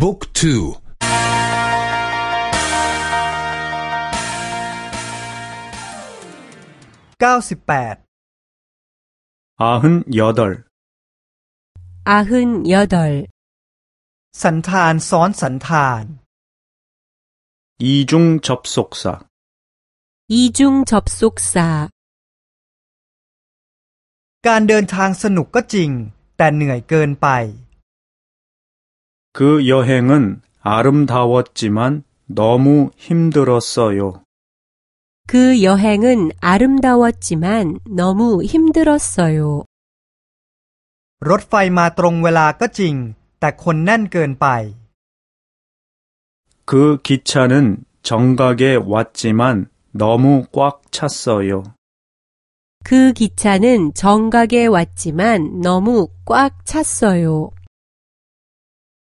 บุ๊กทูเก้าสิบแปดอาหึนยอดลอาหึนยอดสันธานซ้อนสันธานอีจุงจับสุกษาอีจุงจับสุกษาการเดินทางสนุกก็จริง แต่เหนื่อยเกินไป 그 여행은 아름다웠지만 너무 힘들었어요. 그 여행은 아름다웠지만 너무 힘들었어요. รถไฟมาตรงเวลาก็จริง แต่คนแน่นเกินไป 그 기차는 정각에 왔지만 너무 꽉 찼어요. 그 기차는 정각에 왔지만 너무 꽉 찼어요.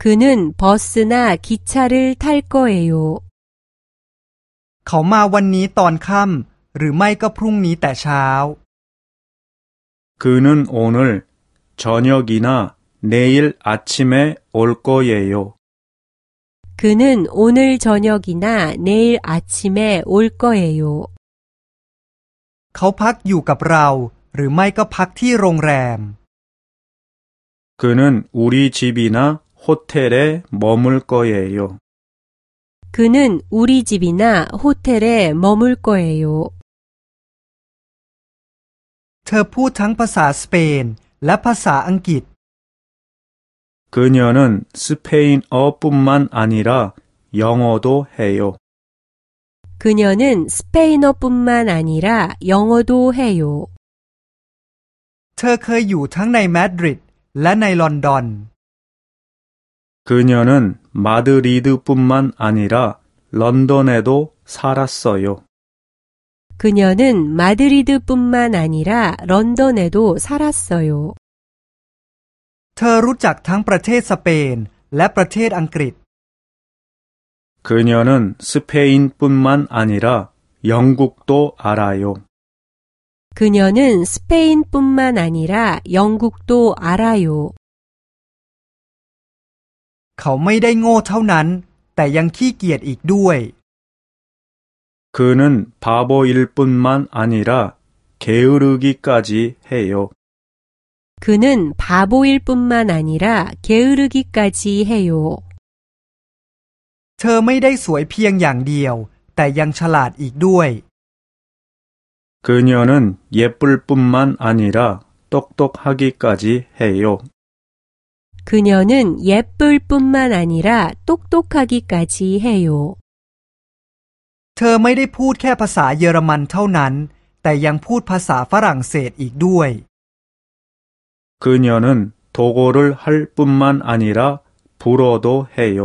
그는 버스나 기차를 탈 거예요. เขามาวันนี้ตอนค่ำหรือไม่ก็พรุ่งนี้แต่เช้า 그는 오늘 저녁이나 내일 아침에 올 거예요. 그는 오늘 저녁이나 내일 아침에 올 거예요. เขาพักอยู่กับเรา หรือไม่ก็พักที่โรงแรม 그는 우리 집이나 호텔에 머물 거예요. 그는 우리 집이나 호텔에 머물 거예요. เธอพูดทั้งภาษาสเปน และภาษาอังกฤษ 그녀는 스페인어뿐만 아니라 영어도 해요. 그녀는 스페인어뿐만 아니라 영어도 해요. เธอเคยอยู่ทั้งในมาดริดและในลอนดอน 그녀는 마드리드뿐만 아니라 런던에도 살았어요. 그녀는 마드리드뿐만 아니라 런던에도 살았어요. เธอรู้จักทั้งประเทศสเปน และประเทศอังกฤษ 그녀는 스페인뿐만 아니라 영국도 알아요. 그녀는 스페인뿐만 아니라 영국도 알아요. เขาไม่ได้โง่เท่านั้น แต่ยังขี้เกียจอีกด้วย 그는 바보일 뿐만 아니라 게으르기까지 해요. 그는 바보일 뿐만 아니라 게으르기까지 해요. เธอไม่ได้สวยเพียงอย่างเดียว แต่ยังฉลาดอีกด้วย 그녀는 예쁠 뿐만 아니라 똑똑하기까지 해요. 그녀는 예쁠 뿐만 아니라 똑똑하기까지 해요. เธอไม่ได้พูดแค่ภาษาเยอรมันเท่านั้น แต่ยังพูดภาษาฝรั่งเศสอีกด้วย 그녀는 독어를 할 뿐만 아니라 불어도 해요.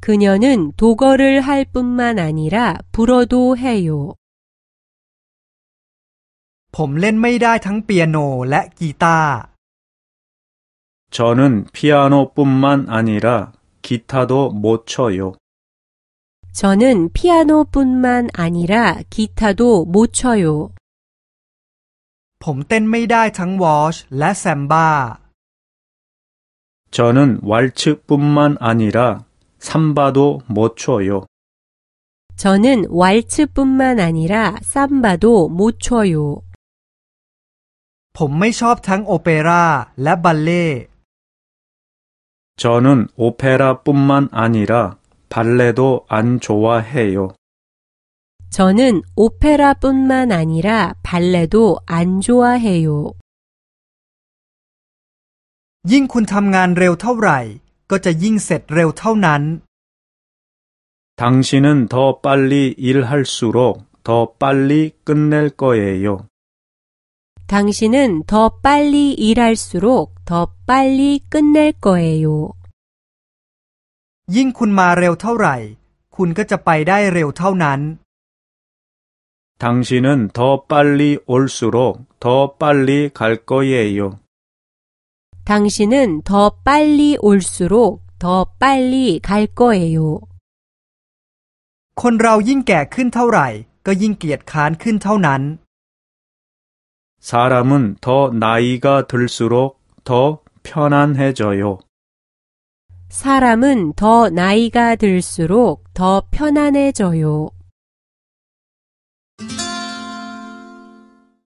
그녀는 독어를 할 뿐만 아니라 불어도 해요. ผมเล่นไม่ได้ทั้งเปียโนและกีตาร์ 저는 피아노뿐만 아니라 기타도 못 쳐요. 저는 피아노뿐만 아니라 기타도 못 쳐요. ผมเต้นไม่ได้ทั้งวอชและแซมบ้า 저는 왈츠뿐만 아니라 삼바도 못 춰요. 저는 왈츠뿐만 아니라 삼바도 못 쳐요. ผมไม่ชอบทั้งโอเปร่าและบัลเล่ 저는 오페라뿐만 아니라 발레도 안 좋아해요. 저는 오페라뿐만 아니라 발레도 안 좋아해요. ยิ่งคุณทำงานเร็วเท่าไหร่ ก็จะยิ่งเสร็จเร็วเท่านั้น 당신은 더 빨리 일할수록 더 빨리 끝낼 거예요. 당신은 더 빨리 일할수록 더 빨리 끝낼 거예요. ยิ่งคุณมาเร็วเท่าไหร่ คุณก็จะไปได้เร็วเท่านั้น 당신은 더 빨리 올수록 더 빨리 갈 거예요. 당신은 더 빨리 올수록 더 빨리 갈 거예요. คนเรายิ่งแก่ขึ้นเท่าไหร่ ก็ยิ่งเกียจค้านขึ้นเท่านั้น 사람은 더 나이가 들수록 더 편안해져요. 사람은 더 나이가 들수록 더 편안해져요.